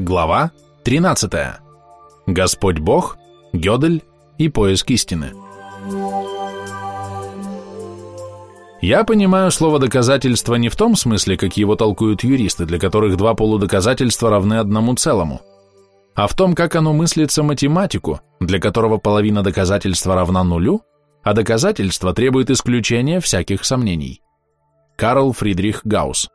Глава 13. Господь Бог, Гёдель и поиск истины. Я понимаю слово «доказательство» не в том смысле, как его толкуют юристы, для которых два полудоказательства равны одному целому, а в том, как оно мыслится математику, для которого половина доказательства равна нулю, а доказательство требует исключения всяких сомнений. Карл Фридрих Гаусс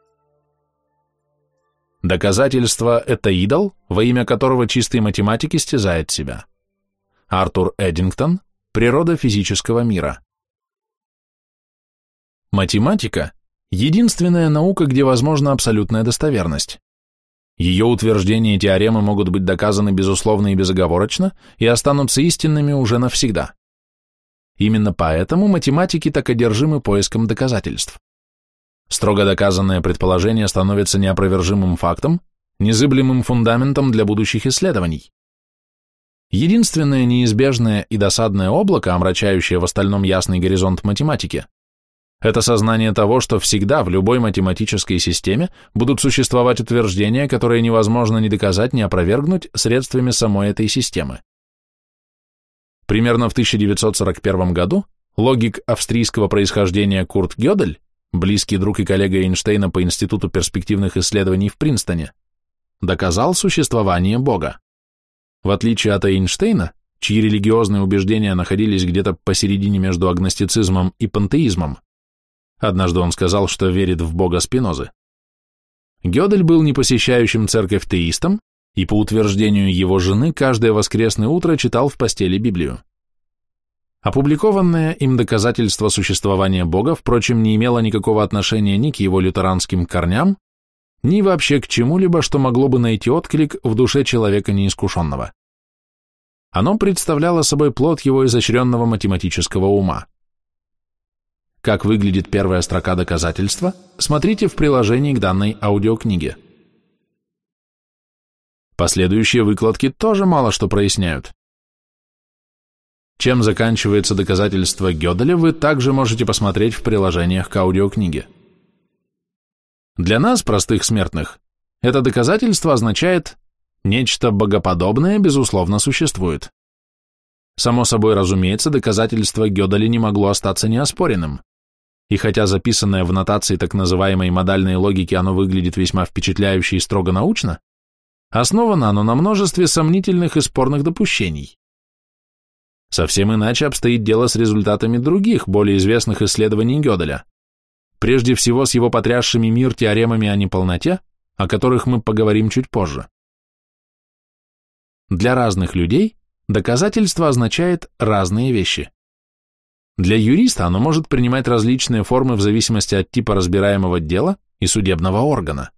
Доказательство – это идол, во имя которого чистый математик истязает себя. Артур Эдингтон «Природа физического мира». Математика – единственная наука, где возможна абсолютная достоверность. Ее утверждения и теоремы могут быть доказаны безусловно и безоговорочно и останутся истинными уже навсегда. Именно поэтому математики так одержимы поиском доказательств. Строго доказанное предположение становится неопровержимым фактом, незыблемым фундаментом для будущих исследований. Единственное неизбежное и досадное облако, омрачающее в остальном ясный горизонт математики, это сознание того, что всегда в любой математической системе будут существовать утверждения, которые невозможно ни доказать, ни опровергнуть средствами самой этой системы. Примерно в 1941 году логик австрийского происхождения Курт Гёдель близкий друг и коллега Эйнштейна по Институту перспективных исследований в Принстоне, доказал существование Бога. В отличие от Эйнштейна, чьи религиозные убеждения находились где-то посередине между агностицизмом и пантеизмом, однажды он сказал, что верит в Бога Спинозы, Гёдель был не посещающим церковь теистом, и по утверждению его жены каждое воскресное утро читал в постели Библию. Опубликованное им доказательство существования Бога, впрочем, не имело никакого отношения ни к его лютеранским корням, ни вообще к чему-либо, что могло бы найти отклик в душе человека неискушенного. Оно представляло собой плод его изощренного математического ума. Как выглядит первая строка доказательства, смотрите в приложении к данной аудиокниге. Последующие выкладки тоже мало что проясняют. Чем заканчивается доказательство Гёделя, вы также можете посмотреть в приложениях к аудиокниге. Для нас, простых смертных, это доказательство означает «нечто богоподобное, безусловно, существует». Само собой разумеется, доказательство Гёделя не могло остаться неоспоренным. И хотя записанное в нотации так называемой модальной логики оно выглядит весьма впечатляюще и строго научно, основано оно на множестве сомнительных и спорных допущений. Совсем иначе обстоит дело с результатами других, более известных исследований Гёделя. Прежде всего с его потрясшими мир теоремами о неполноте, о которых мы поговорим чуть позже. Для разных людей доказательство означает разные вещи. Для юриста оно может принимать различные формы в зависимости от типа разбираемого дела и судебного органа.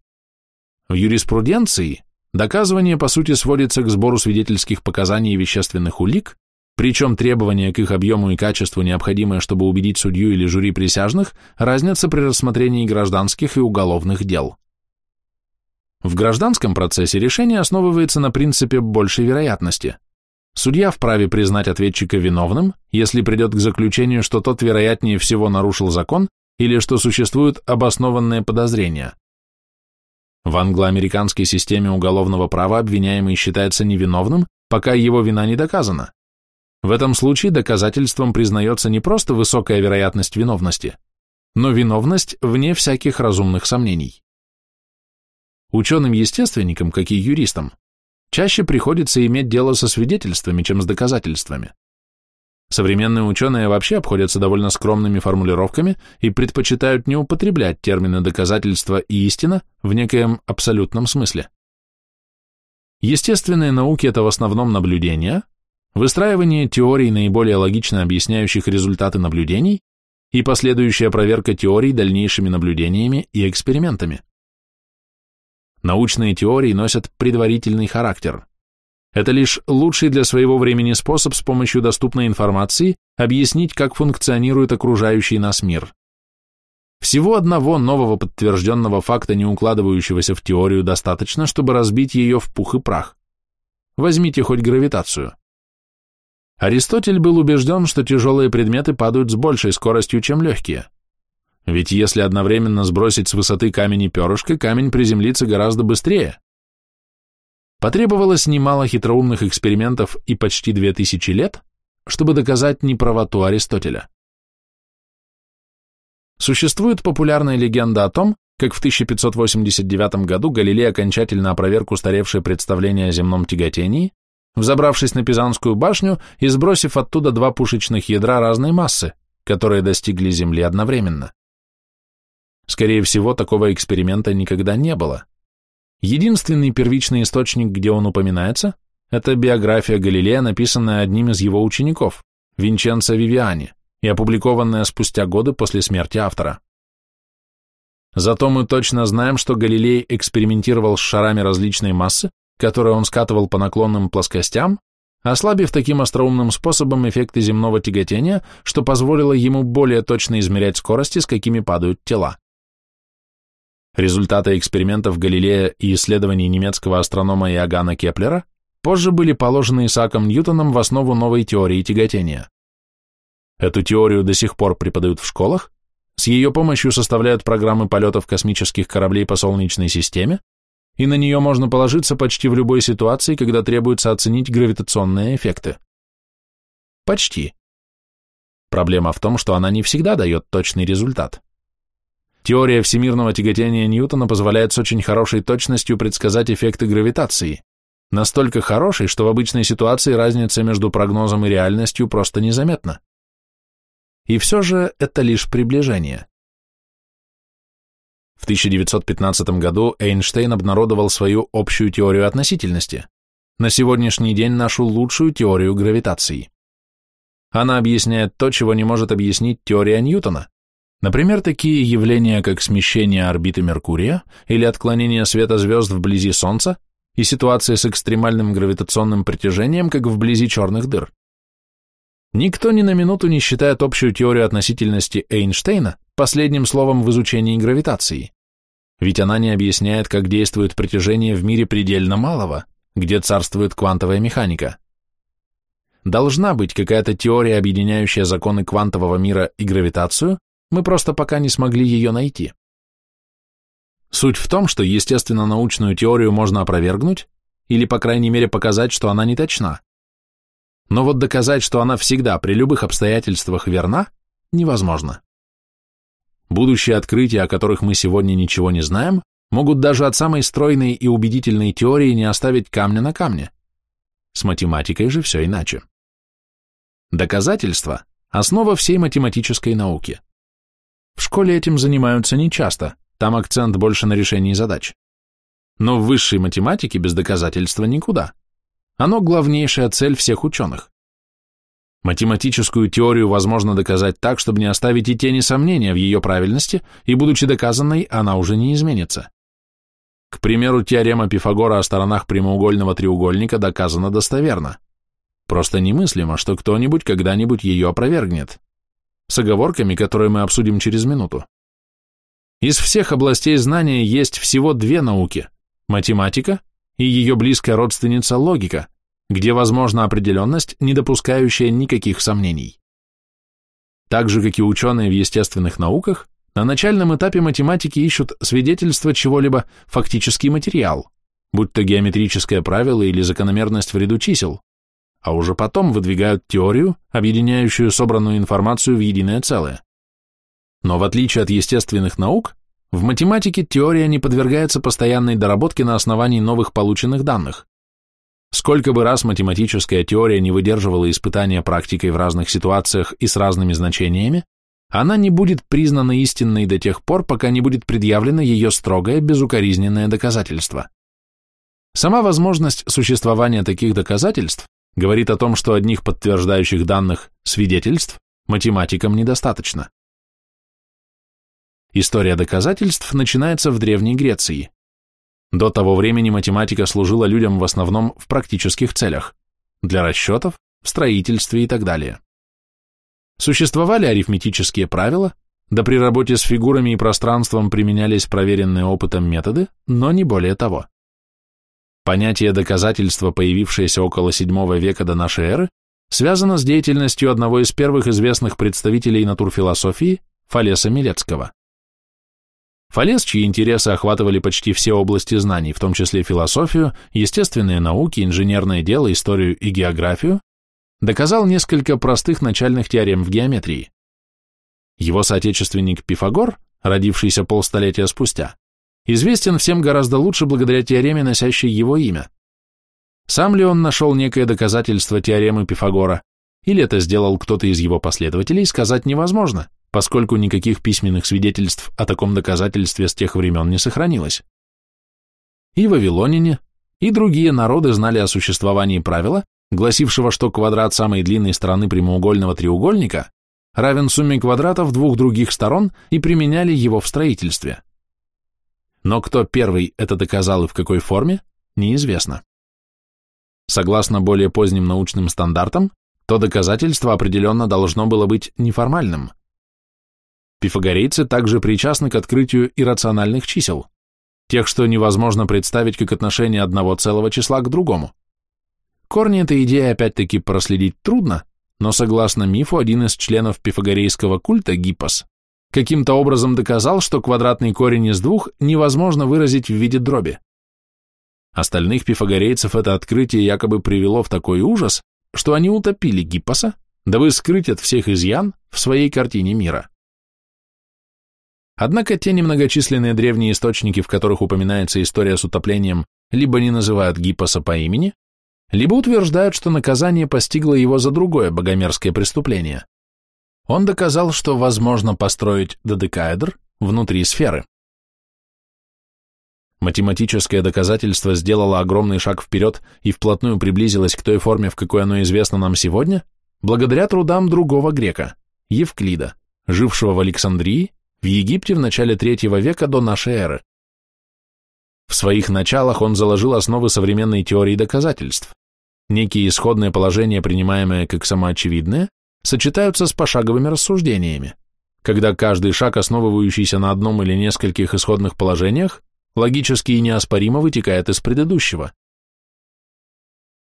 В юриспруденции доказывание по сути сводится к сбору свидетельских показаний и вещественных улик, причем требования к их объему и качеству, необходимые, чтобы убедить судью или жюри присяжных, разнятся при рассмотрении гражданских и уголовных дел. В гражданском процессе решение основывается на принципе большей вероятности. Судья вправе признать ответчика виновным, если придет к заключению, что тот вероятнее всего нарушил закон или что существуют обоснованные подозрения. В англо-американской системе уголовного права обвиняемый считается невиновным, пока его вина не доказана. В этом случае доказательством признается не просто высокая вероятность виновности, но виновность вне всяких разумных сомнений. Ученым-естественникам, как и юристам, чаще приходится иметь дело со свидетельствами, чем с доказательствами. Современные ученые вообще обходятся довольно скромными формулировками и предпочитают не употреблять термины доказательства и истина в некоем абсолютном смысле. Естественные науки – это в основном наблюдения, выстраивание теорий, наиболее логично объясняющих результаты наблюдений, и последующая проверка теорий дальнейшими наблюдениями и экспериментами. Научные теории носят предварительный характер. Это лишь лучший для своего времени способ с помощью доступной информации объяснить, как функционирует окружающий нас мир. Всего одного нового подтвержденного факта, не укладывающегося в теорию, достаточно, чтобы разбить ее в пух и прах. Возьмите хоть гравитацию. Аристотель был убежден, что тяжелые предметы падают с большей скоростью, чем легкие. Ведь если одновременно сбросить с высоты камень и перышко, камень приземлится гораздо быстрее. Потребовалось немало хитроумных экспериментов и почти две тысячи лет, чтобы доказать неправоту Аристотеля. Существует популярная легенда о том, как в 1589 году Галилей окончательно опроверг устаревшее представление о земном тяготении, взобравшись на Пизанскую башню и сбросив оттуда два пушечных ядра разной массы, которые достигли Земли одновременно. Скорее всего, такого эксперимента никогда не было. Единственный первичный источник, где он упоминается, это биография Галилея, написанная одним из его учеников, Винченцо Вивиани, и опубликованная спустя годы после смерти автора. Зато мы точно знаем, что Галилей экспериментировал с шарами различной массы, которые он скатывал по наклонным плоскостям, ослабив таким остроумным способом эффекты земного тяготения, что позволило ему более точно измерять скорости, с какими падают тела. Результаты экспериментов Галилея и исследований немецкого астронома Иоганна Кеплера позже были положены Исааком Ньютоном в основу новой теории тяготения. Эту теорию до сих пор преподают в школах, с ее помощью составляют программы полетов космических кораблей по Солнечной системе, и на нее можно положиться почти в любой ситуации, когда требуется оценить гравитационные эффекты. Почти. Проблема в том, что она не всегда дает точный результат. Теория всемирного тяготения Ньютона позволяет с очень хорошей точностью предсказать эффекты гравитации, настолько хорошей, что в обычной ситуации разница между прогнозом и реальностью просто незаметна. И все же это лишь приближение. В 1915 году Эйнштейн обнародовал свою общую теорию относительности, на сегодняшний день нашу лучшую теорию гравитации. Она объясняет то, чего не может объяснить теория Ньютона, например, такие явления, как смещение орбиты Меркурия или отклонение света звезд вблизи Солнца и ситуации с экстремальным гравитационным притяжением, как вблизи черных дыр. Никто ни на минуту не считает общую теорию относительности Эйнштейна последним словом в изучении гравитации, ведь она не объясняет, как действует притяжение в мире предельно малого, где царствует квантовая механика. Должна быть какая-то теория, объединяющая законы квантового мира и гравитацию, мы просто пока не смогли ее найти. Суть в том, что естественно-научную теорию можно опровергнуть, или, по крайней мере, показать, что она не точна. Но вот доказать, что она всегда при любых обстоятельствах верна, невозможно. Будущие открытия, о которых мы сегодня ничего не знаем, могут даже от самой стройной и убедительной теории не оставить камня на камне. С математикой же все иначе. Доказательства – основа всей математической науки. В школе этим занимаются нечасто, там акцент больше на решении задач. Но в высшей математике без доказательства никуда. Оно главнейшая цель всех ученых. Математическую теорию возможно доказать так, чтобы не оставить и тени сомнения в ее правильности, и, будучи доказанной, она уже не изменится. К примеру, теорема Пифагора о сторонах прямоугольного треугольника доказана достоверно. Просто немыслимо, что кто-нибудь когда-нибудь ее опровергнет. С оговорками, которые мы обсудим через минуту. Из всех областей знания есть всего две науки – математика и ее близкая родственница логика, где возможна определенность, не допускающая никаких сомнений. Так же, как и ученые в естественных науках, на начальном этапе математики ищут свидетельство чего-либо фактический материал, будь то геометрическое правило или закономерность в ряду чисел, а уже потом выдвигают теорию, объединяющую собранную информацию в единое целое. Но в отличие от естественных наук, в математике теория не подвергается постоянной доработке на основании новых полученных данных. Сколько бы раз математическая теория не выдерживала испытания практикой в разных ситуациях и с разными значениями, она не будет признана истинной до тех пор, пока не будет предъявлено ее строгое, безукоризненное доказательство. Сама возможность существования таких доказательств говорит о том, что одних подтверждающих данных, свидетельств, математикам недостаточно. История доказательств начинается в Древней Греции. До того времени математика служила людям в основном в практических целях, для расчетов, в строительстве и так далее. Существовали арифметические правила, да при работе с фигурами и пространством применялись проверенные опытом методы, но не более того. Понятие доказательства, появившееся около VII века до нашей эры, связано с деятельностью одного из первых известных представителей натурфилософии, Фалеса Милецкого. Фалес, чьи интересы охватывали почти все области знаний, в том числе философию, естественные науки, инженерное дело, историю и географию, доказал несколько простых начальных теорем в геометрии. Его соотечественник Пифагор, родившийся полстолетия спустя, известен всем гораздо лучше благодаря теореме, носящей его имя. Сам ли он нашел некое доказательство теоремы Пифагора, или это сделал кто-то из его последователей, сказать невозможно поскольку никаких письменных свидетельств о таком доказательстве с тех времен не сохранилось. И вавилоняне, и другие народы знали о существовании правила, гласившего, что квадрат самой длинной стороны прямоугольного треугольника равен сумме квадратов двух других сторон и применяли его в строительстве. Но кто первый это доказал и в какой форме, неизвестно. Согласно более поздним научным стандартам, то доказательство определенно должно было быть неформальным – Пифагорейцы также причастны к открытию иррациональных чисел, тех, что невозможно представить как отношение одного целого числа к другому. Корни этой идеи опять-таки проследить трудно, но согласно мифу, один из членов пифагорейского культа, Гиппос, каким-то образом доказал, что квадратный корень из двух невозможно выразить в виде дроби. Остальных пифагорейцев это открытие якобы привело в такой ужас, что они утопили Гиппоса, дабы скрыть от всех изъян в своей картине мира. Однако те немногочисленные древние источники, в которых упоминается история с утоплением, либо не называют Гиппоса по имени, либо утверждают, что наказание постигло его за другое богомерзкое преступление. Он доказал, что возможно построить додекаэдр внутри сферы. Математическое доказательство сделало огромный шаг вперед и вплотную приблизилось к той форме, в какой оно известно нам сегодня, благодаря трудам другого грека, Евклида, жившего в Александрии в Египте в начале третьего века до нашей эры. В своих началах он заложил основы современной теории доказательств. Некие исходные положения, принимаемые как самоочевидные, сочетаются с пошаговыми рассуждениями, когда каждый шаг, основывающийся на одном или нескольких исходных положениях, логически и неоспоримо вытекает из предыдущего.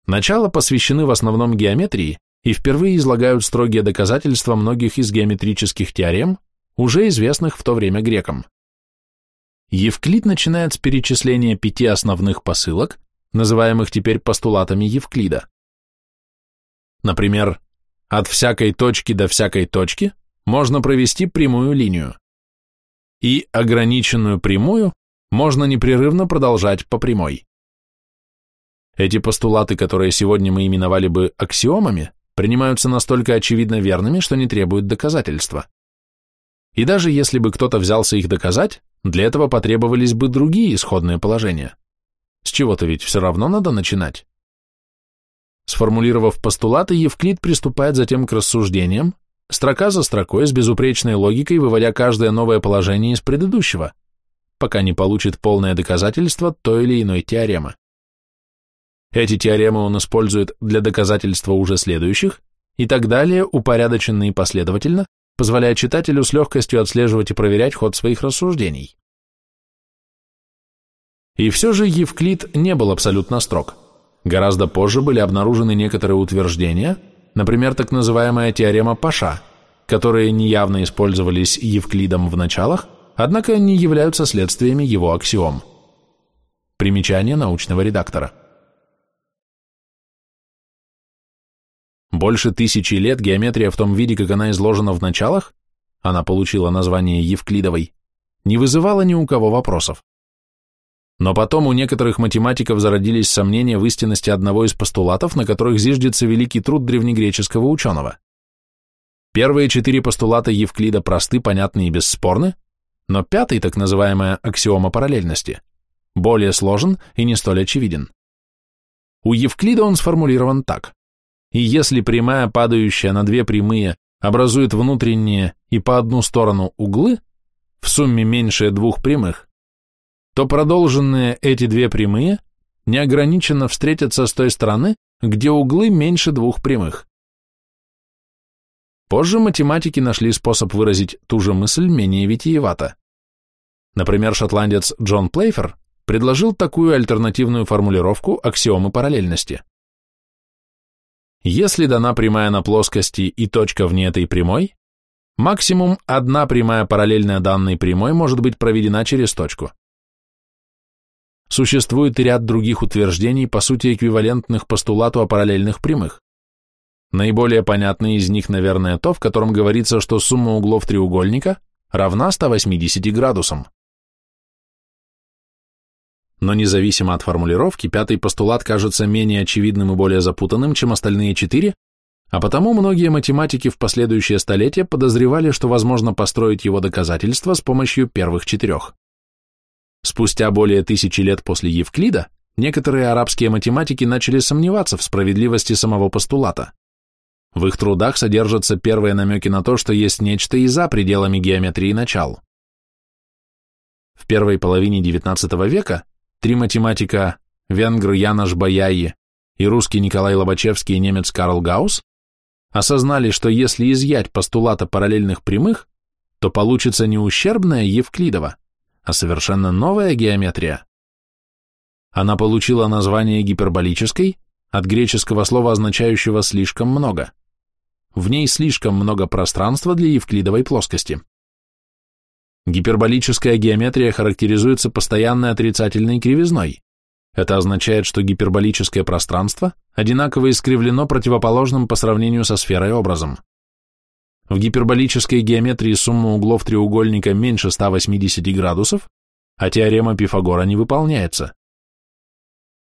Начало посвящены в основном геометрии и впервые излагают строгие доказательства многих из геометрических теорем, уже известных в то время грекам. Евклид начинает с перечисления пяти основных посылок, называемых теперь постулатами Евклида. Например, от всякой точки до всякой точки можно провести прямую линию, и ограниченную прямую можно непрерывно продолжать по прямой. Эти постулаты, которые сегодня мы именовали бы аксиомами, принимаются настолько очевидно верными, что не требуют доказательства. И даже если бы кто-то взялся их доказать, для этого потребовались бы другие исходные положения. С чего-то ведь все равно надо начинать. Сформулировав постулаты, Евклид приступает затем к рассуждениям, строка за строкой с безупречной логикой, выводя каждое новое положение из предыдущего, пока не получит полное доказательство той или иной теоремы. Эти теоремы он использует для доказательства уже следующих, и так далее, упорядоченно и последовательно, позволяя читателю с легкостью отслеживать и проверять ход своих рассуждений. И все же Евклид не был абсолютно строг. Гораздо позже были обнаружены некоторые утверждения, например, так называемая теорема Паша, которые неявно использовались Евклидом в началах, однако не являются следствиями его аксиом. Примечание научного редактора. Больше тысячи лет геометрия в том виде, как она изложена в началах, она получила название Евклидовой, не вызывала ни у кого вопросов. Но потом у некоторых математиков зародились сомнения в истинности одного из постулатов, на которых зиждется великий труд древнегреческого ученого. Первые четыре постулата Евклида просты, понятны и бесспорны, но пятый, так называемая аксиома параллельности, более сложен и не столь очевиден. У Евклида он сформулирован так и если прямая, падающая на две прямые, образует внутренние и по одну сторону углы, в сумме меньше двух прямых, то продолженные эти две прямые неограниченно встретятся с той стороны, где углы меньше двух прямых. Позже математики нашли способ выразить ту же мысль менее витиевато. Например, шотландец Джон Плейфер предложил такую альтернативную формулировку аксиомы параллельности. Если дана прямая на плоскости и точка вне этой прямой, максимум одна прямая параллельная данной прямой может быть проведена через точку. Существует ряд других утверждений, по сути эквивалентных постулату о параллельных прямых. Наиболее понятное из них, наверное, то, в котором говорится, что сумма углов треугольника равна 180 градусам. Но независимо от формулировки, пятый постулат кажется менее очевидным и более запутанным, чем остальные четыре, а потому многие математики в последующие столетия подозревали, что возможно построить его доказательства с помощью первых четырех. Спустя более тысячи лет после Евклида некоторые арабские математики начали сомневаться в справедливости самого постулата. В их трудах содержатся первые намеки на то, что есть нечто и за пределами геометрии начал. В первой половине XIX века три математика венгр Янош Баяи и русский Николай Лобачевский и немец Карл Гаусс осознали, что если изъять постулата параллельных прямых, то получится не ущербная Евклидова, а совершенно новая геометрия. Она получила название гиперболической от греческого слова, означающего «слишком много». В ней слишком много пространства для евклидовой плоскости. Гиперболическая геометрия характеризуется постоянной отрицательной кривизной. Это означает, что гиперболическое пространство одинаково искривлено противоположным по сравнению со сферой образом. В гиперболической геометрии сумма углов треугольника меньше 180 градусов, а теорема Пифагора не выполняется.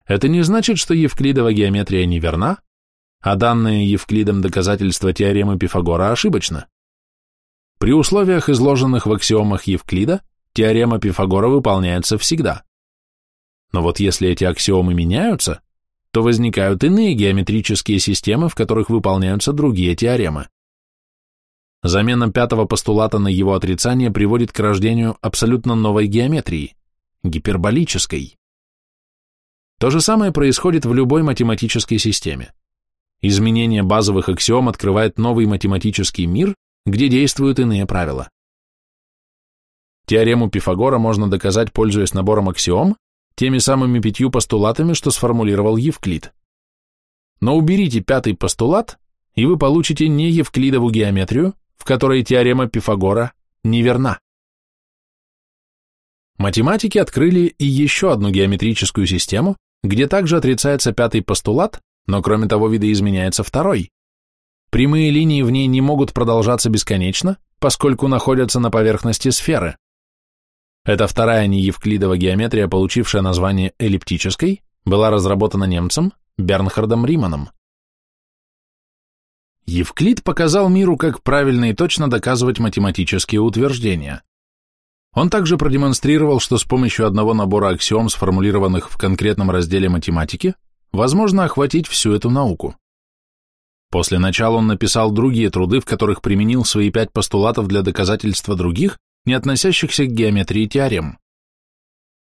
Это не значит, что евклидова геометрия неверна, а данное Евклидом доказательство теоремы Пифагора ошибочно. При условиях, изложенных в аксиомах Евклида, теорема Пифагора выполняется всегда. Но вот если эти аксиомы меняются, то возникают иные геометрические системы, в которых выполняются другие теоремы. Замена пятого постулата на его отрицание приводит к рождению абсолютно новой геометрии – гиперболической. То же самое происходит в любой математической системе. Изменение базовых аксиом открывает новый математический мир, где действуют иные правила. Теорему Пифагора можно доказать, пользуясь набором аксиом, теми самыми пятью постулатами, что сформулировал Евклид. Но уберите пятый постулат, и вы получите не Евклидову геометрию, в которой теорема Пифагора неверна. Математики открыли и еще одну геометрическую систему, где также отрицается пятый постулат, но кроме того видоизменяется второй. Прямые линии в ней не могут продолжаться бесконечно, поскольку находятся на поверхности сферы. Эта вторая неевклидова геометрия, получившая название эллиптической, была разработана немцем Бернхардом Риманом. Евклид показал миру, как правильно и точно доказывать математические утверждения. Он также продемонстрировал, что с помощью одного набора аксиом, сформулированных в конкретном разделе математики, возможно охватить всю эту науку. После начала он написал другие труды, в которых применил свои пять постулатов для доказательства других, не относящихся к геометрии теорем.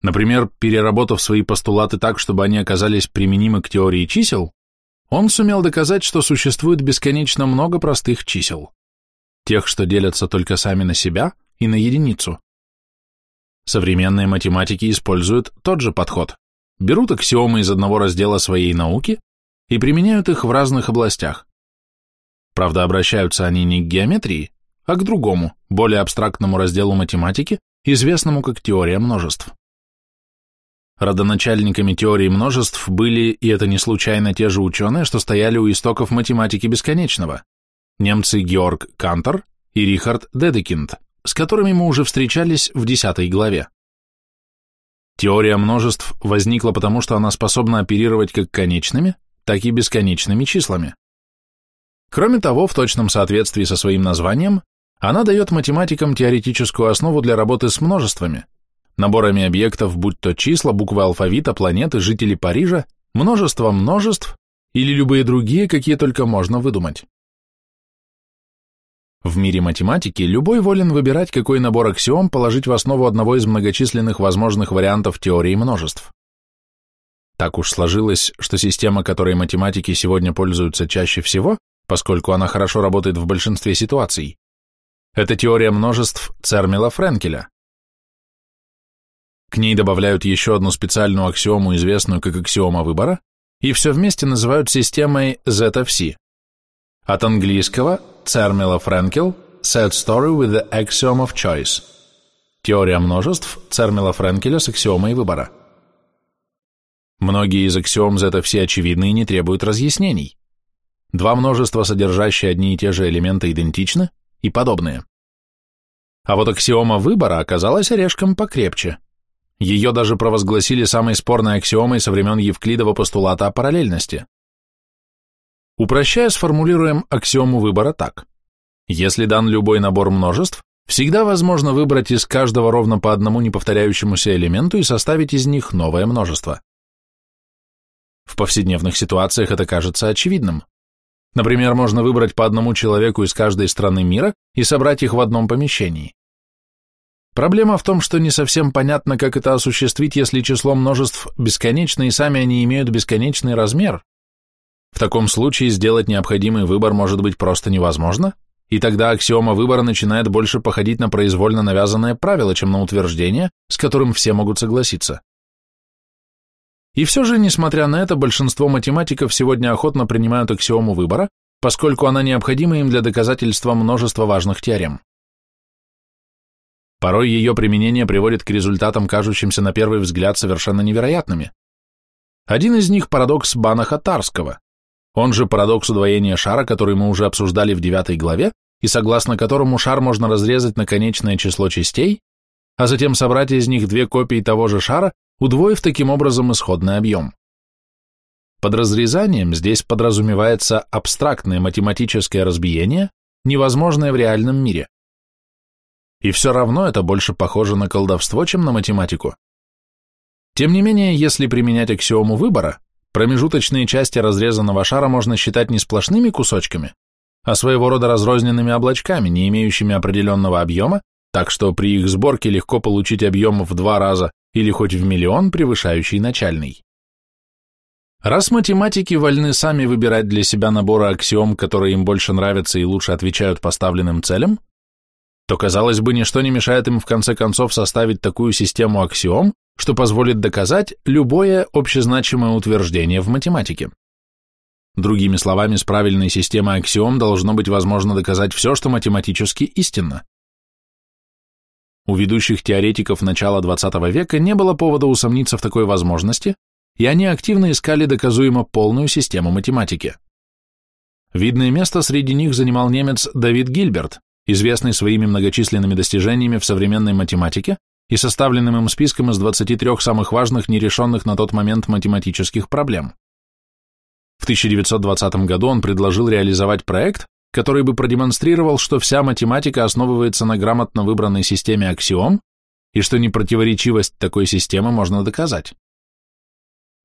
Например, переработав свои постулаты так, чтобы они оказались применимы к теории чисел, он сумел доказать, что существует бесконечно много простых чисел, тех, что делятся только сами на себя и на единицу. Современные математики используют тот же подход берут аксиомы из одного раздела своей науки и применяют их в разных областях. Правда, обращаются они не к геометрии, а к другому, более абстрактному разделу математики, известному как теория множеств. Родоначальниками теории множеств были, и это не случайно, те же ученые, что стояли у истоков математики бесконечного, немцы Георг Кантор и Рихард Дедекинд, с которыми мы уже встречались в 10 главе. Теория множеств возникла потому, что она способна оперировать как конечными, так и бесконечными числами. Кроме того, в точном соответствии со своим названием, она дает математикам теоретическую основу для работы с множествами, наборами объектов, будь то числа, буквы алфавита, планеты, жители Парижа, множество множеств или любые другие, какие только можно выдумать. В мире математики любой волен выбирать, какой набор аксиом положить в основу одного из многочисленных возможных вариантов теории множеств. Так уж сложилось, что система, которой математики сегодня пользуются чаще всего, поскольку она хорошо работает в большинстве ситуаций, это теория множеств Цермела-Френкеля. К ней добавляют еще одну специальную аксиому, известную как аксиома выбора, и все вместе называют системой Z of C. От английского Цермела Френкел Sad Story with the Axiom of Choice. Теория множеств Цермела Френкеля с аксиомой выбора. Многие из аксиом все очевидны и не требуют разъяснений. Два множества, содержащие одни и те же элементы, идентичны и подобные. А вот аксиома выбора оказалась орешком покрепче. Ее даже провозгласили самой спорной аксиомой со времен Евклидова постулата о параллельности. Упрощая, сформулируем аксиому выбора так. Если дан любой набор множеств, всегда возможно выбрать из каждого ровно по одному неповторяющемуся элементу и составить из них новое множество. В повседневных ситуациях это кажется очевидным. Например, можно выбрать по одному человеку из каждой страны мира и собрать их в одном помещении. Проблема в том, что не совсем понятно, как это осуществить, если число множеств бесконечно и сами они имеют бесконечный размер. В таком случае сделать необходимый выбор может быть просто невозможно, и тогда аксиома выбора начинает больше походить на произвольно навязанное правило, чем на утверждение, с которым все могут согласиться. И все же, несмотря на это, большинство математиков сегодня охотно принимают аксиому выбора, поскольку она необходима им для доказательства множества важных теорем. Порой ее применение приводит к результатам, кажущимся на первый взгляд совершенно невероятными. Один из них – парадокс Банаха-Тарского, он же парадокс удвоения шара, который мы уже обсуждали в девятой главе, и согласно которому шар можно разрезать на конечное число частей, а затем собрать из них две копии того же шара, удвоив таким образом исходный объем. Под разрезанием здесь подразумевается абстрактное математическое разбиение, невозможное в реальном мире. И все равно это больше похоже на колдовство, чем на математику. Тем не менее, если применять аксиому выбора, промежуточные части разрезанного шара можно считать не сплошными кусочками, а своего рода разрозненными облачками, не имеющими определенного объема, так что при их сборке легко получить объем в два раза или хоть в миллион, превышающий начальный. Раз математики вольны сами выбирать для себя наборы аксиом, которые им больше нравятся и лучше отвечают поставленным целям, то, казалось бы, ничто не мешает им в конце концов составить такую систему аксиом, что позволит доказать любое общезначимое утверждение в математике. Другими словами, с правильной системой аксиом должно быть возможно доказать все, что математически истинно. У ведущих теоретиков начала XX века не было повода усомниться в такой возможности, и они активно искали доказуемо полную систему математики. Видное место среди них занимал немец Давид Гильберт, известный своими многочисленными достижениями в современной математике и составленным им списком из 23 самых важных нерешенных на тот момент математических проблем. В 1920 году он предложил реализовать проект, который бы продемонстрировал, что вся математика основывается на грамотно выбранной системе аксиом и что непротиворечивость такой системы можно доказать.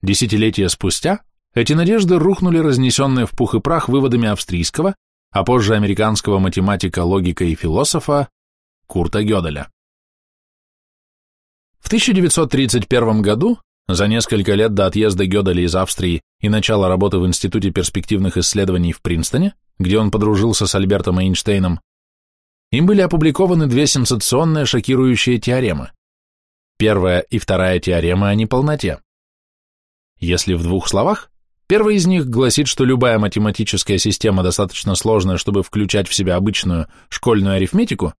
Десятилетия спустя эти надежды рухнули разнесенные в пух и прах выводами австрийского, а позже американского математика, логика и философа Курта Гёделя. В 1931 году, за несколько лет до отъезда Гёделя из Австрии и начала работы в Институте перспективных исследований в Принстоне, где он подружился с Альбертом Эйнштейном, им были опубликованы две сенсационные шокирующие теоремы. Первая и вторая теоремы о неполноте. Если в двух словах, первая из них гласит, что любая математическая система достаточно сложная, чтобы включать в себя обычную школьную арифметику,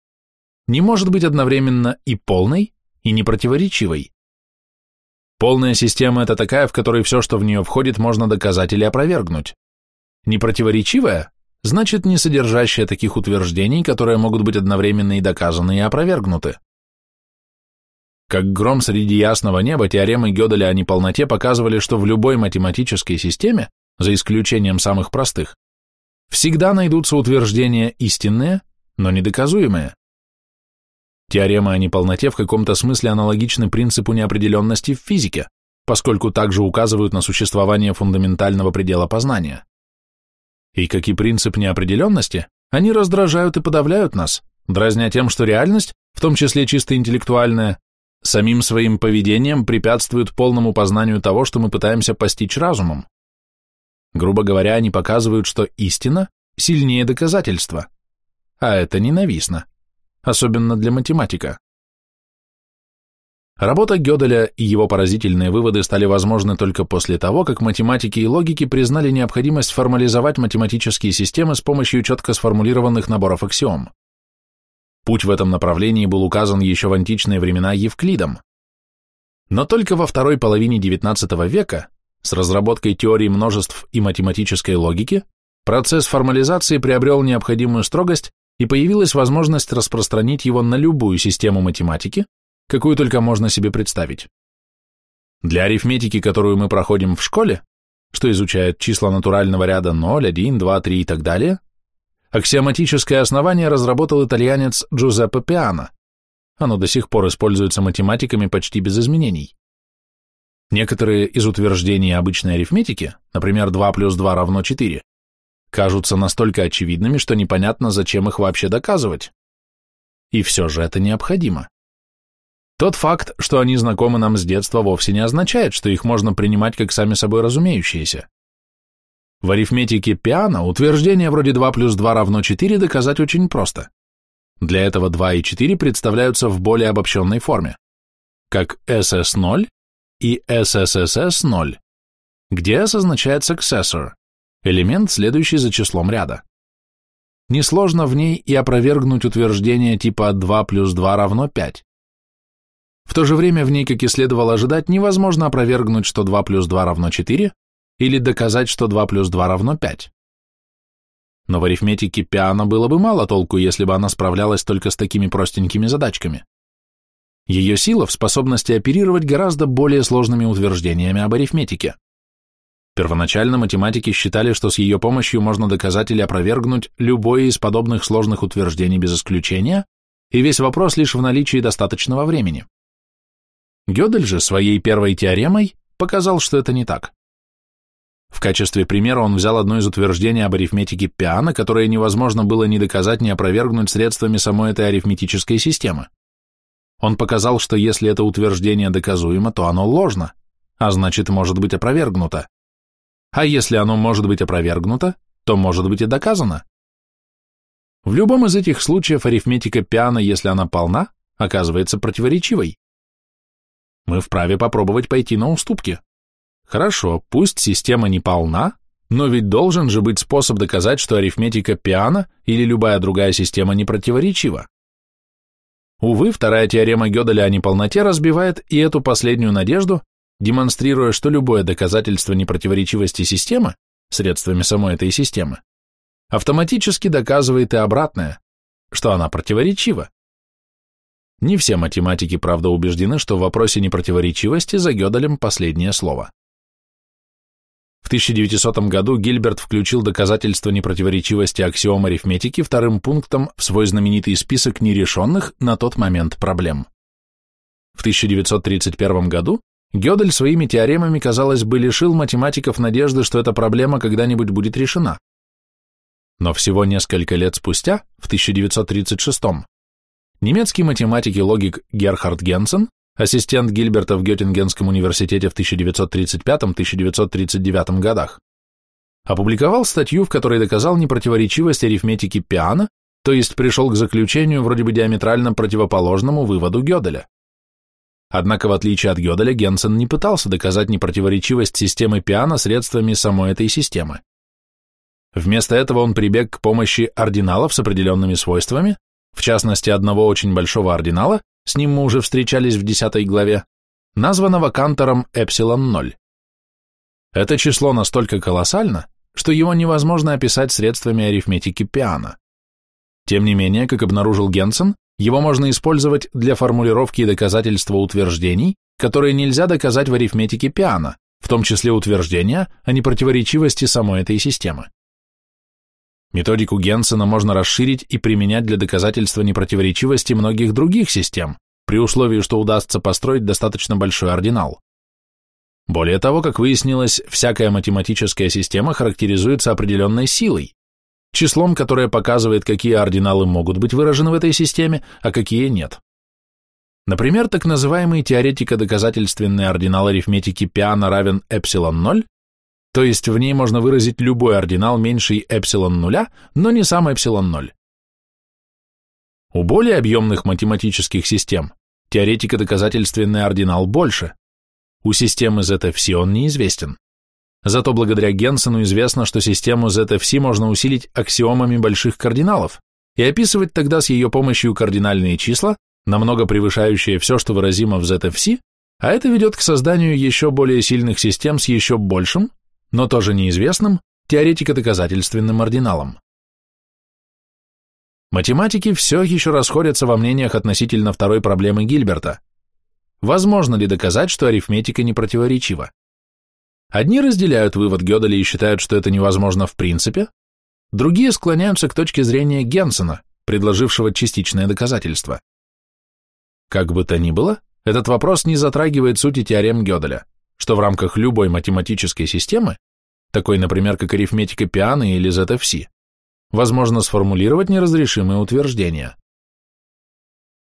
не может быть одновременно и полной, и непротиворечивой. Полная система – это такая, в которой все, что в нее входит, можно доказать или опровергнуть. Непротиворечивая значит не содержащая таких утверждений, которые могут быть одновременно и доказаны, и опровергнуты. Как гром среди ясного неба, теоремы Гёделя о неполноте показывали, что в любой математической системе, за исключением самых простых, всегда найдутся утверждения истинные, но недоказуемые. Теоремы о неполноте в каком-то смысле аналогичны принципу неопределенности в физике, поскольку также указывают на существование фундаментального предела познания. И, как и принцип неопределенности, они раздражают и подавляют нас, дразня тем, что реальность, в том числе чисто интеллектуальная, самим своим поведением препятствует полному познанию того, что мы пытаемся постичь разумом. Грубо говоря, они показывают, что истина сильнее доказательства, а это ненавистно, особенно для математика. Работа Гёделя и его поразительные выводы стали возможны только после того, как математики и логики признали необходимость формализовать математические системы с помощью четко сформулированных наборов аксиом. Путь в этом направлении был указан еще в античные времена Евклидом. Но только во второй половине XIX века, с разработкой теории множеств и математической логики, процесс формализации приобрел необходимую строгость и появилась возможность распространить его на любую систему математики, какую только можно себе представить. Для арифметики, которую мы проходим в школе, что изучает числа натурального ряда 0, 1, 2, 3 и так далее, аксиоматическое основание разработал итальянец Джузеппе Пиано. Оно до сих пор используется математиками почти без изменений. Некоторые из утверждений обычной арифметики, например, 2 плюс 2 равно 4, кажутся настолько очевидными, что непонятно, зачем их вообще доказывать. И все же это необходимо. Тот факт, что они знакомы нам с детства, вовсе не означает, что их можно принимать как сами собой разумеющиеся. В арифметике Пиано утверждение вроде 2 плюс 2 равно 4 доказать очень просто. Для этого 2 и 4 представляются в более обобщенной форме, как SS0 и SSSS0, где S означает successor, элемент, следующий за числом ряда. Несложно в ней и опровергнуть утверждение типа 2 плюс 2 равно 5. В то же время в ней, как и следовало ожидать, невозможно опровергнуть, что 2 плюс 2 равно 4, или доказать, что 2 плюс 2 равно 5. Но в арифметике Пиано было бы мало толку, если бы она справлялась только с такими простенькими задачками. Ее сила в способности оперировать гораздо более сложными утверждениями об арифметике. Первоначально математики считали, что с ее помощью можно доказать или опровергнуть любое из подобных сложных утверждений без исключения, и весь вопрос лишь в наличии достаточного времени. Гёдель же своей первой теоремой показал, что это не так. В качестве примера он взял одно из утверждений об арифметике Пиана, которое невозможно было ни доказать, ни опровергнуть средствами самой этой арифметической системы. Он показал, что если это утверждение доказуемо, то оно ложно, а значит может быть опровергнуто. А если оно может быть опровергнуто, то может быть и доказано. В любом из этих случаев арифметика Пиана, если она полна, оказывается противоречивой. Мы вправе попробовать пойти на уступки. Хорошо, пусть система не полна, но ведь должен же быть способ доказать, что арифметика Пиана или любая другая система не противоречива. Увы, вторая теорема Гёделя о неполноте разбивает и эту последнюю надежду, демонстрируя, что любое доказательство непротиворечивости системы средствами самой этой системы автоматически доказывает и обратное, что она противоречива. Не все математики, правда, убеждены, что в вопросе непротиворечивости за Гёделем последнее слово. В 1900 году Гильберт включил доказательство непротиворечивости аксиом арифметики вторым пунктом в свой знаменитый список нерешенных на тот момент проблем. В 1931 году Гёдель своими теоремами, казалось бы, лишил математиков надежды, что эта проблема когда-нибудь будет решена. Но всего несколько лет спустя, в 1936 немецкий математик и логик Герхард Генсен, ассистент Гильберта в Геттингенском университете в 1935-1939 годах, опубликовал статью, в которой доказал непротиворечивость арифметики Пиана, то есть пришел к заключению вроде бы диаметрально противоположному выводу Гёделя. Однако, в отличие от Гёделя, Генсен не пытался доказать непротиворечивость системы Пиано средствами самой этой системы. Вместо этого он прибег к помощи ординалов с определенными свойствами, в частности, одного очень большого ординала, с ним мы уже встречались в десятой главе, названного кантором эпсилон 0. Это число настолько колоссально, что его невозможно описать средствами арифметики Пиано. Тем не менее, как обнаружил Генсен, его можно использовать для формулировки и доказательства утверждений, которые нельзя доказать в арифметике Пиано, в том числе утверждения о непротиворечивости самой этой системы. Методику Генсена можно расширить и применять для доказательства непротиворечивости многих других систем, при условии, что удастся построить достаточно большой ординал. Более того, как выяснилось, всякая математическая система характеризуется определенной силой, числом, которое показывает, какие ординалы могут быть выражены в этой системе, а какие нет. Например, так называемый теоретико-доказательственный ординал арифметики Пиано равен эпсилон 0, то есть в ней можно выразить любой ординал меньший эпсилон нуля, но не сам эпсилон 0. У более объемных математических систем теоретико-доказательственный ординал больше. У системы ZFC он неизвестен. Зато благодаря Генсену известно, что систему ZFC можно усилить аксиомами больших кардиналов, и описывать тогда с ее помощью кардинальные числа, намного превышающие все, что выразимо в ZFC, а это ведет к созданию еще более сильных систем с еще большим, но тоже неизвестным, теоретико-доказательственным ординалом. Математики все еще расходятся во мнениях относительно второй проблемы Гильберта. Возможно ли доказать, что арифметика не противоречива? Одни разделяют вывод Гёделя и считают, что это невозможно в принципе, другие склоняются к точке зрения Генсена, предложившего частичное доказательство. Как бы то ни было, этот вопрос не затрагивает сути теорем Гёделя, что в рамках любой математической системы, такой, например, как арифметика Пианы или ZFC, возможно сформулировать неразрешимые утверждения.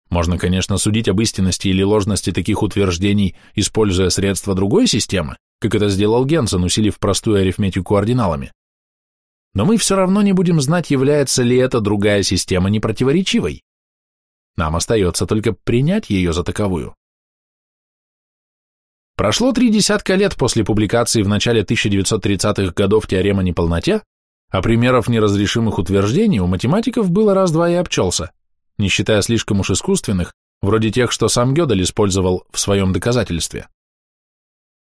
Можно, конечно, судить об истинности или ложности таких утверждений, используя средства другой системы, как это сделал Генсен, усилив простую арифметику ординалами. Но мы все равно не будем знать, является ли эта другая система непротиворечивой. Нам остается только принять ее за таковую. Прошло три десятка лет после публикации в начале 1930-х годов теоремы неполноте, а примеров неразрешимых утверждений у математиков было раз-два и обчелся, не считая слишком уж искусственных, вроде тех, что сам Гёдель использовал в своем доказательстве.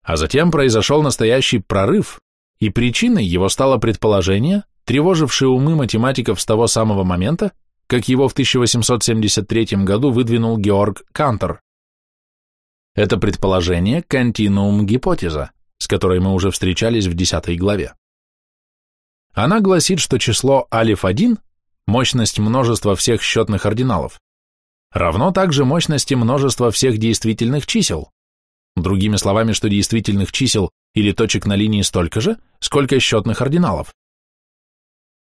А затем произошел настоящий прорыв, и причиной его стало предположение, тревожившее умы математиков с того самого момента, как его в 1873 году выдвинул Георг Кантор. Это предположение – континуум-гипотеза, с которой мы уже встречались в 10 главе. Она гласит, что число алиф-1 – мощность множества всех счетных ординалов, равно также мощности множества всех действительных чисел. Другими словами, что действительных чисел или точек на линии столько же, сколько счетных ординалов.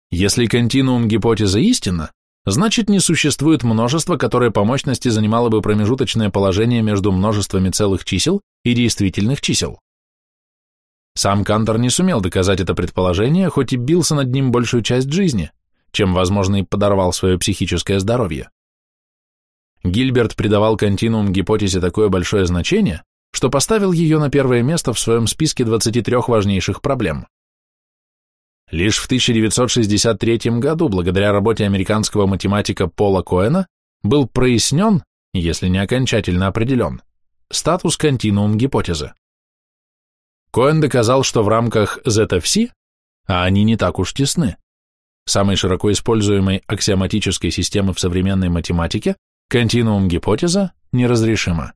Если континуум гипотеза истинна, значит не существует множества, которое по мощности занимало бы промежуточное положение между множествами целых чисел и действительных чисел. Сам Кантор не сумел доказать это предположение, хоть и бился над ним большую часть жизни, чем, возможно, и подорвал свое психическое здоровье. Гильберт придавал континуум гипотезе такое большое значение, что поставил ее на первое место в своем списке 23 важнейших проблем. Лишь в 1963 году, благодаря работе американского математика Пола Коэна, был прояснен, если не окончательно определен, статус континуум-гипотезы. Коэн доказал, что в рамках ZFC, а они не так уж тесны, самой широко используемой аксиоматической системы в современной математике, континуум-гипотеза неразрешима.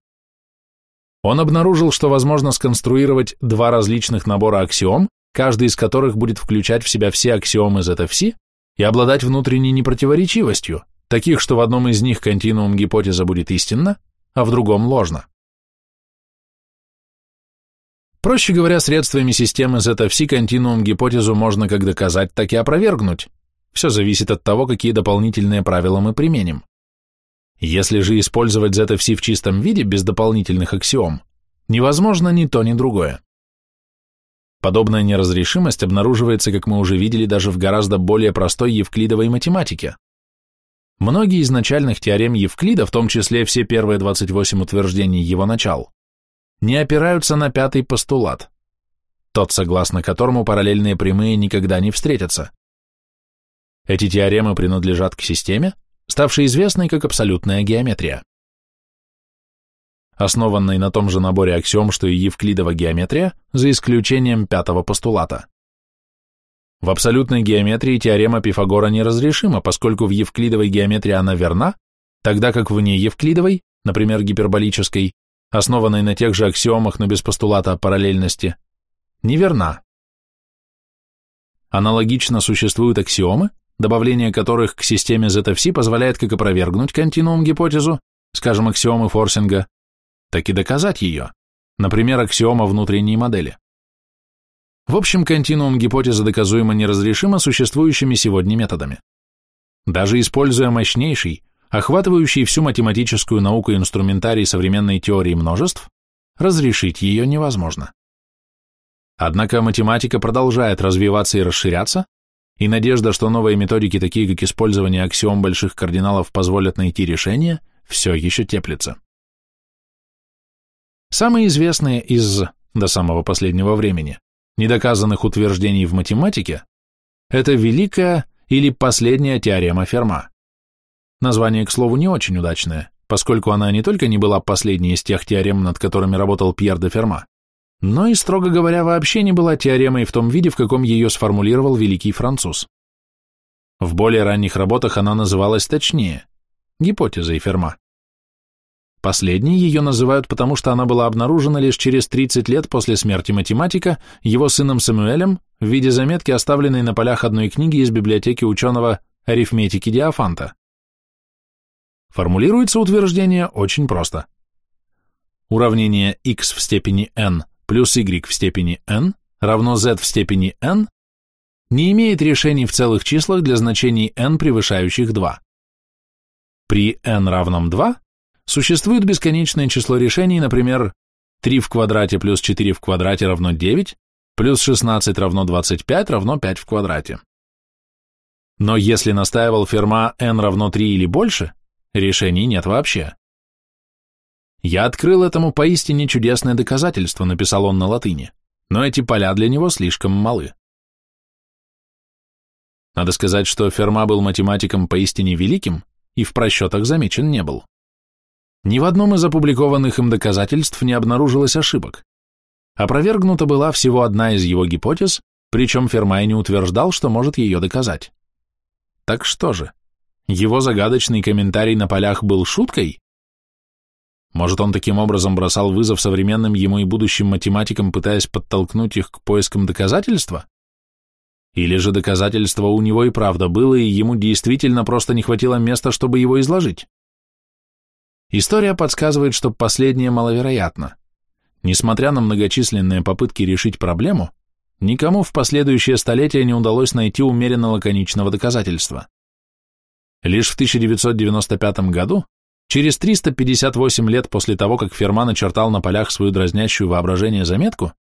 Он обнаружил, что возможно сконструировать два различных набора аксиом, каждый из которых будет включать в себя все аксиомы ZFC и обладать внутренней непротиворечивостью, таких, что в одном из них континуум гипотеза будет истинна, а в другом ложна. Проще говоря, средствами системы ZFC континуум гипотезу можно как доказать, так и опровергнуть. Все зависит от того, какие дополнительные правила мы применим. Если же использовать ZFC в чистом виде, без дополнительных аксиом, невозможно ни то, ни другое. Подобная неразрешимость обнаруживается, как мы уже видели, даже в гораздо более простой евклидовой математике. Многие из начальных теорем Евклида, в том числе все первые 28 утверждений его начал, не опираются на пятый постулат, тот, согласно которому параллельные прямые никогда не встретятся. Эти теоремы принадлежат к системе, ставшей известной как абсолютная геометрия основанной на том же наборе аксиом, что и евклидова геометрия, за исключением пятого постулата. В абсолютной геометрии теорема Пифагора неразрешима, поскольку в евклидовой геометрии она верна, тогда как вне евклидовой, например, гиперболической, основанной на тех же аксиомах, но без постулата параллельности, неверна. Аналогично существуют аксиомы, добавление которых к системе ZFC позволяет как опровергнуть континуум-гипотезу, скажем, аксиомы Форсинга, так и доказать ее, например, аксиома внутренней модели. В общем, континуум гипотеза доказуема неразрешимо существующими сегодня методами. Даже используя мощнейший, охватывающий всю математическую науку инструментарий современной теории множеств, разрешить ее невозможно. Однако математика продолжает развиваться и расширяться, и надежда, что новые методики, такие как использование аксиом больших кардиналов, позволят найти решение, все еще теплится. Самые известные из, до самого последнего времени, недоказанных утверждений в математике – это великая или последняя теорема Ферма, Название, к слову, не очень удачное, поскольку она не только не была последней из тех теорем, над которыми работал Пьер де Ферма, но и, строго говоря, вообще не была теоремой в том виде, в каком ее сформулировал великий француз. В более ранних работах она называлась точнее – гипотезой Ферма. Последней ее называют потому, что она была обнаружена лишь через 30 лет после смерти математика его сыном Самуэлем в виде заметки, оставленной на полях одной книги из библиотеки ученого арифметики Диофанта. Формулируется утверждение очень просто. Уравнение x в степени n плюс y в степени n равно z в степени n не имеет решений в целых числах для значений n превышающих 2. При n равном 2 существует бесконечное число решений, например, 3 в квадрате плюс 4 в квадрате равно 9, плюс 16 равно 25 равно 5 в квадрате. Но если настаивал Ферма n равно 3 или больше, решений нет вообще. Я открыл этому поистине чудесное доказательство, написал он на латыни, но эти поля для него слишком малы. Надо сказать, что Ферма был математиком поистине великим и в просчетах замечен не был. Ни в одном из опубликованных им доказательств не обнаружилось ошибок. Опровергнута была всего одна из его гипотез, причем Ферма и не утверждал, что может ее доказать. Так что же, его загадочный комментарий на полях был шуткой? Может, он таким образом бросал вызов современным ему и будущим математикам, пытаясь подтолкнуть их к поискам доказательства? Или же доказательство у него и правда было, и ему действительно просто не хватило места, чтобы его изложить? История подсказывает, что последнее маловероятно. Несмотря на многочисленные попытки решить проблему, никому в последующее столетие не удалось найти умеренно лаконичного доказательства. Лишь в 1995 году Через 358 лет после того, как Ферма начертал на полях свою дразнящую воображение заметку,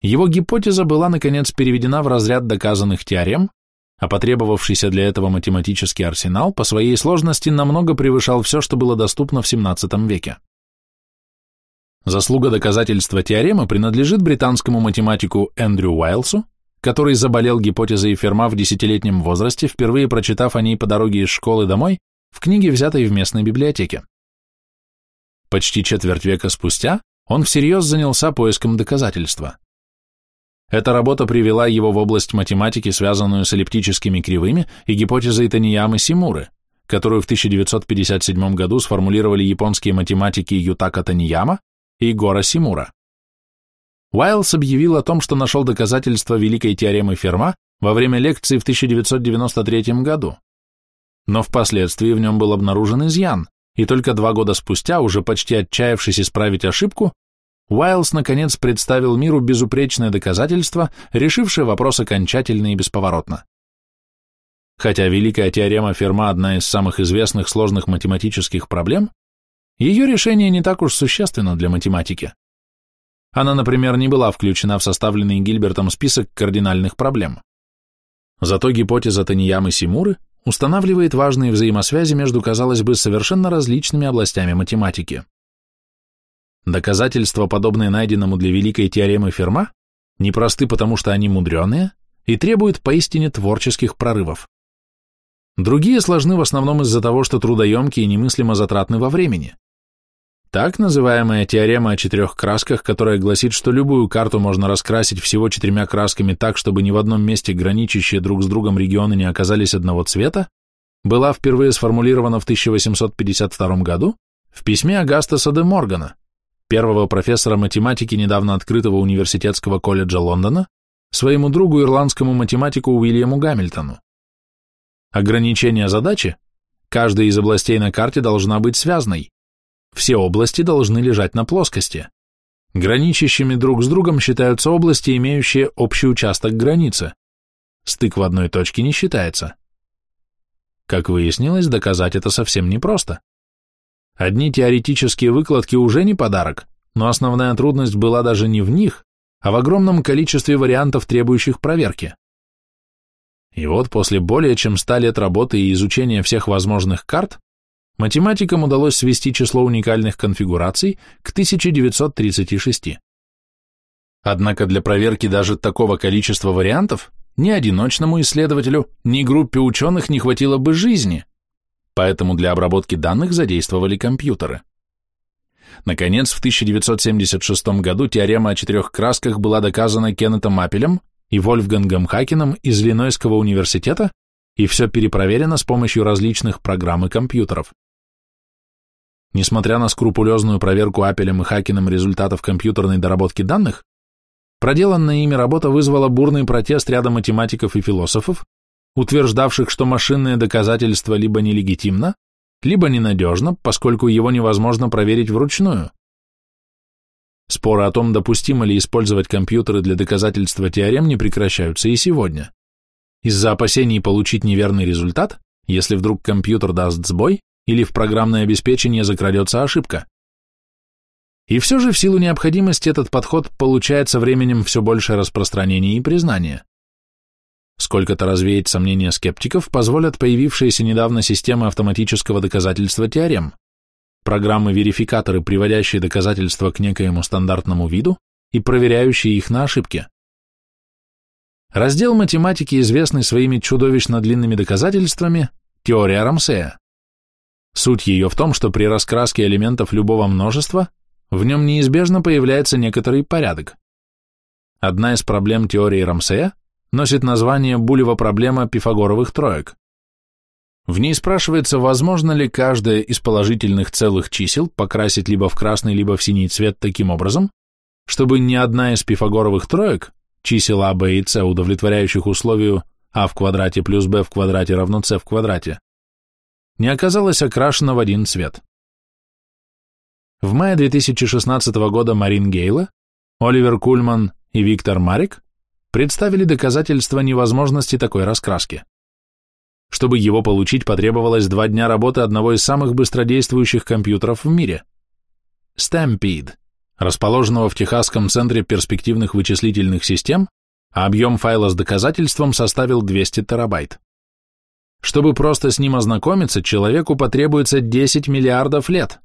его гипотеза была, наконец, переведена в разряд доказанных теорем, а потребовавшийся для этого математический арсенал по своей сложности намного превышал все, что было доступно в XVII веке. Заслуга доказательства теоремы принадлежит британскому математику Эндрю Уайлсу, который заболел гипотезой Ферма в десятилетнем возрасте, впервые прочитав о ней по дороге из школы домой в книге, взятой в местной библиотеке. Почти четверть века спустя он всерьез занялся поиском доказательства. Эта работа привела его в область математики, связанную с эллиптическими кривыми и гипотезой Таниямы Симуры, которую в 1957 году сформулировали японские математики Ютака Танияма и Гора Симура. Уайлс объявил о том, что нашел доказательства великой теоремы Ферма во время лекции в 1993 году но впоследствии в нем был обнаружен изъян, и только два года спустя, уже почти отчаявшись исправить ошибку, Уайлс наконец представил миру безупречное доказательство, решившее вопрос окончательно и бесповоротно. Хотя великая теорема Ферма одна из самых известных сложных математических проблем, ее решение не так уж существенно для математики. Она, например, не была включена в составленный Гильбертом список кардинальных проблем. Зато гипотеза Таньямы Симуры устанавливает важные взаимосвязи между, казалось бы, совершенно различными областями математики. Доказательства, подобные найденному для великой теоремы Ферма, непросты потому, что они мудреные и требуют поистине творческих прорывов. Другие сложны в основном из-за того, что трудоемкие и немыслимо затратны во времени. Так называемая теорема о четырех красках, которая гласит, что любую карту можно раскрасить всего четырьмя красками так, чтобы ни в одном месте граничащие друг с другом регионы не оказались одного цвета, была впервые сформулирована в 1852 году в письме Агастаса де Моргана, первого профессора математики недавно открытого университетского колледжа Лондона, своему другу ирландскому математику Уильяму Гамильтону. Ограничение задачи – каждая из областей на карте должна быть связанной, все области должны лежать на плоскости. Граничащими друг с другом считаются области, имеющие общий участок границы. Стык в одной точке не считается. Как выяснилось, доказать это совсем непросто. Одни теоретические выкладки уже не подарок, но основная трудность была даже не в них, а в огромном количестве вариантов, требующих проверки. И вот после более чем ста лет работы и изучения всех возможных карт, математикам удалось свести число уникальных конфигураций к 1936. Однако для проверки даже такого количества вариантов ни одиночному исследователю, ни группе ученых не хватило бы жизни. Поэтому для обработки данных задействовали компьютеры. Наконец, в 1976 году теорема о четырех красках была доказана Кеннетом Аппелем и Вольфгангом Хакеном из Иллинойского университета, и все перепроверено с помощью различных программ и компьютеров. Несмотря на скрупулезную проверку Аппелем и Хакеном результатов компьютерной доработки данных, проделанная ими работа вызвала бурный протест ряда математиков и философов, утверждавших, что машинное доказательство либо нелегитимно, либо ненадежно, поскольку его невозможно проверить вручную. Споры о том, допустимо ли использовать компьютеры для доказательства теорем, не прекращаются и сегодня. Из-за опасений получить неверный результат, если вдруг компьютер даст сбой или в программное обеспечение закрадется ошибка. И все же в силу необходимости этот подход получает со временем все большее распространение и признание. Сколько-то развеять сомнения скептиков позволят появившиеся недавно системы автоматического доказательства теорем, программы-верификаторы, приводящие доказательства к некоему стандартному виду и проверяющие их на ошибки. Раздел математики, известный своими чудовищно длинными доказательствами, теория Рамсея. Суть ее в том, что при раскраске элементов любого множества в нем неизбежно появляется некоторый порядок. Одна из проблем теории Рамсея носит название Булева проблема пифагоровых троек. В ней спрашивается, возможно ли каждое из положительных целых чисел покрасить либо в красный, либо в синий цвет таким образом, чтобы ни одна из пифагоровых троек, чисел а, b и c, удовлетворяющих условию а в квадрате плюс b в квадрате равно c в квадрате, не оказалась окрашена в один цвет. В мае 2016 года Марин Гейла, Оливер Кульман и Виктор Марик представили доказательства невозможности такой раскраски. Чтобы его получить, потребовалось два дня работы одного из самых быстродействующих компьютеров в мире – Stampede, расположенного в Техасском центре перспективных вычислительных систем, а объем файла с доказательством составил 200 терабайт. Чтобы просто с ним ознакомиться, человеку потребуется 10 миллиардов лет.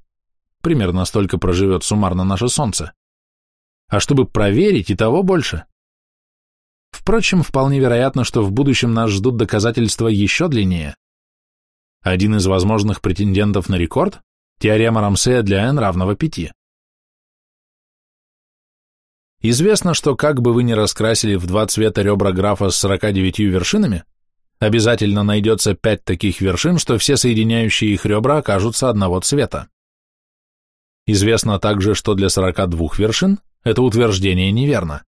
Примерно столько проживет суммарно наше Солнце. А чтобы проверить, и того больше. Впрочем, вполне вероятно, что в будущем нас ждут доказательства еще длиннее. Один из возможных претендентов на рекорд – теорема Рамсея для n равного 5. Известно, что как бы вы ни раскрасили в два цвета ребра графа с 49 вершинами, обязательно найдется 5 таких вершин, что все соединяющие их ребра окажутся одного цвета. Известно также, что для 42 вершин это утверждение неверно.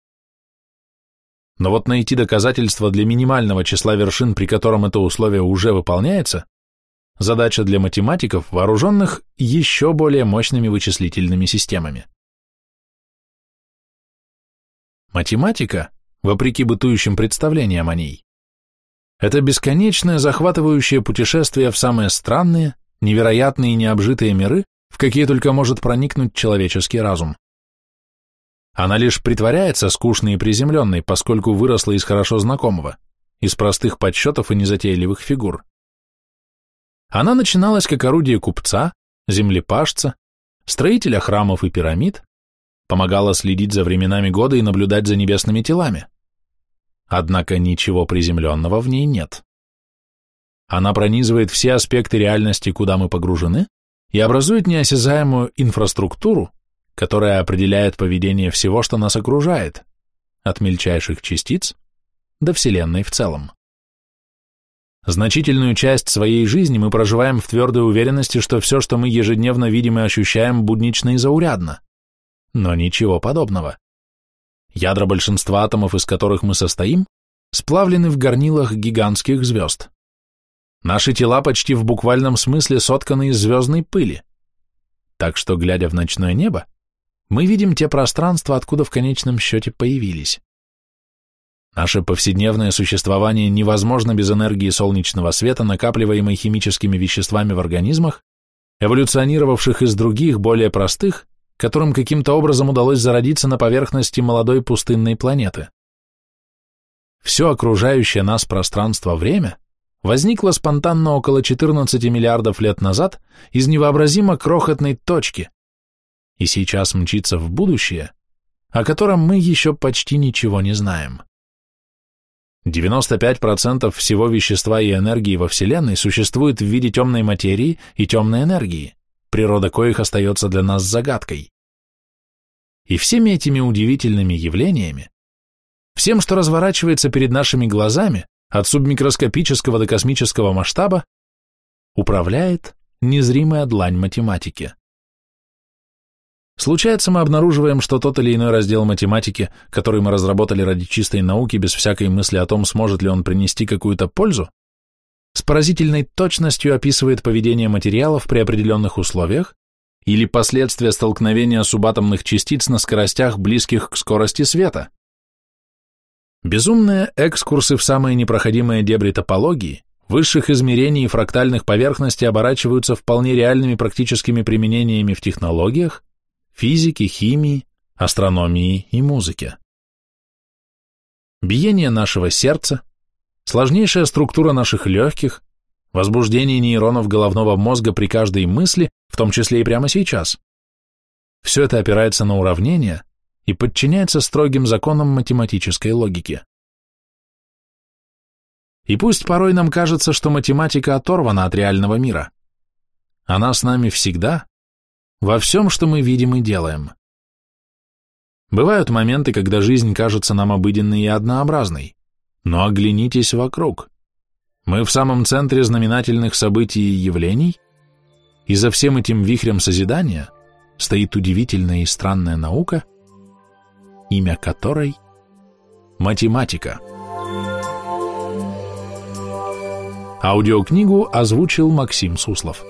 Но вот найти доказательства для минимального числа вершин, при котором это условие уже выполняется, задача для математиков, вооруженных еще более мощными вычислительными системами. Математика, вопреки бытующим представлениям о ней, это бесконечное захватывающее путешествие в самые странные, невероятные и необжитые миры, в какие только может проникнуть человеческий разум. Она лишь притворяется скучной и приземленной, поскольку выросла из хорошо знакомого, из простых подсчетов и незатейливых фигур. Она начиналась как орудие купца, землепашца, строителя храмов и пирамид, помогала следить за временами года и наблюдать за небесными телами. Однако ничего приземленного в ней нет. Она пронизывает все аспекты реальности, куда мы погружены, и образует неосязаемую инфраструктуру, которая определяет поведение всего, что нас окружает, от мельчайших частиц до Вселенной в целом. Значительную часть своей жизни мы проживаем в твердой уверенности, что все, что мы ежедневно видим и ощущаем, буднично и заурядно. Но ничего подобного. Ядра большинства атомов, из которых мы состоим, сплавлены в горнилах гигантских звезд. Наши тела почти в буквальном смысле сотканы из звездной пыли. Так что, глядя в ночное небо, мы видим те пространства, откуда в конечном счете появились. Наше повседневное существование невозможно без энергии солнечного света, накапливаемой химическими веществами в организмах, эволюционировавших из других, более простых, которым каким-то образом удалось зародиться на поверхности молодой пустынной планеты. Все окружающее нас пространство-время возникло спонтанно около 14 миллиардов лет назад из невообразимо крохотной точки, и сейчас мчится в будущее, о котором мы еще почти ничего не знаем. 95% всего вещества и энергии во Вселенной существует в виде темной материи и темной энергии, природа коих остается для нас загадкой. И всеми этими удивительными явлениями, всем, что разворачивается перед нашими глазами, от субмикроскопического до космического масштаба, управляет незримая длань математики. Случается, мы обнаруживаем, что тот или иной раздел математики, который мы разработали ради чистой науки, без всякой мысли о том, сможет ли он принести какую-то пользу, с поразительной точностью описывает поведение материалов при определенных условиях или последствия столкновения субатомных частиц на скоростях, близких к скорости света. Безумные экскурсы в самые непроходимые дебри топологии, высших измерений и фрактальных поверхностей оборачиваются вполне реальными практическими применениями в технологиях, физике, химии, астрономии и музыке. Биение нашего сердца, сложнейшая структура наших легких, возбуждение нейронов головного мозга при каждой мысли, в том числе и прямо сейчас. Все это опирается на уравнения и подчиняется строгим законам математической логики. И пусть порой нам кажется, что математика оторвана от реального мира, она с нами всегда во всем, что мы видим и делаем. Бывают моменты, когда жизнь кажется нам обыденной и однообразной, но оглянитесь вокруг. Мы в самом центре знаменательных событий и явлений, и за всем этим вихрем созидания стоит удивительная и странная наука, имя которой – математика. Аудиокнигу озвучил Максим Суслов.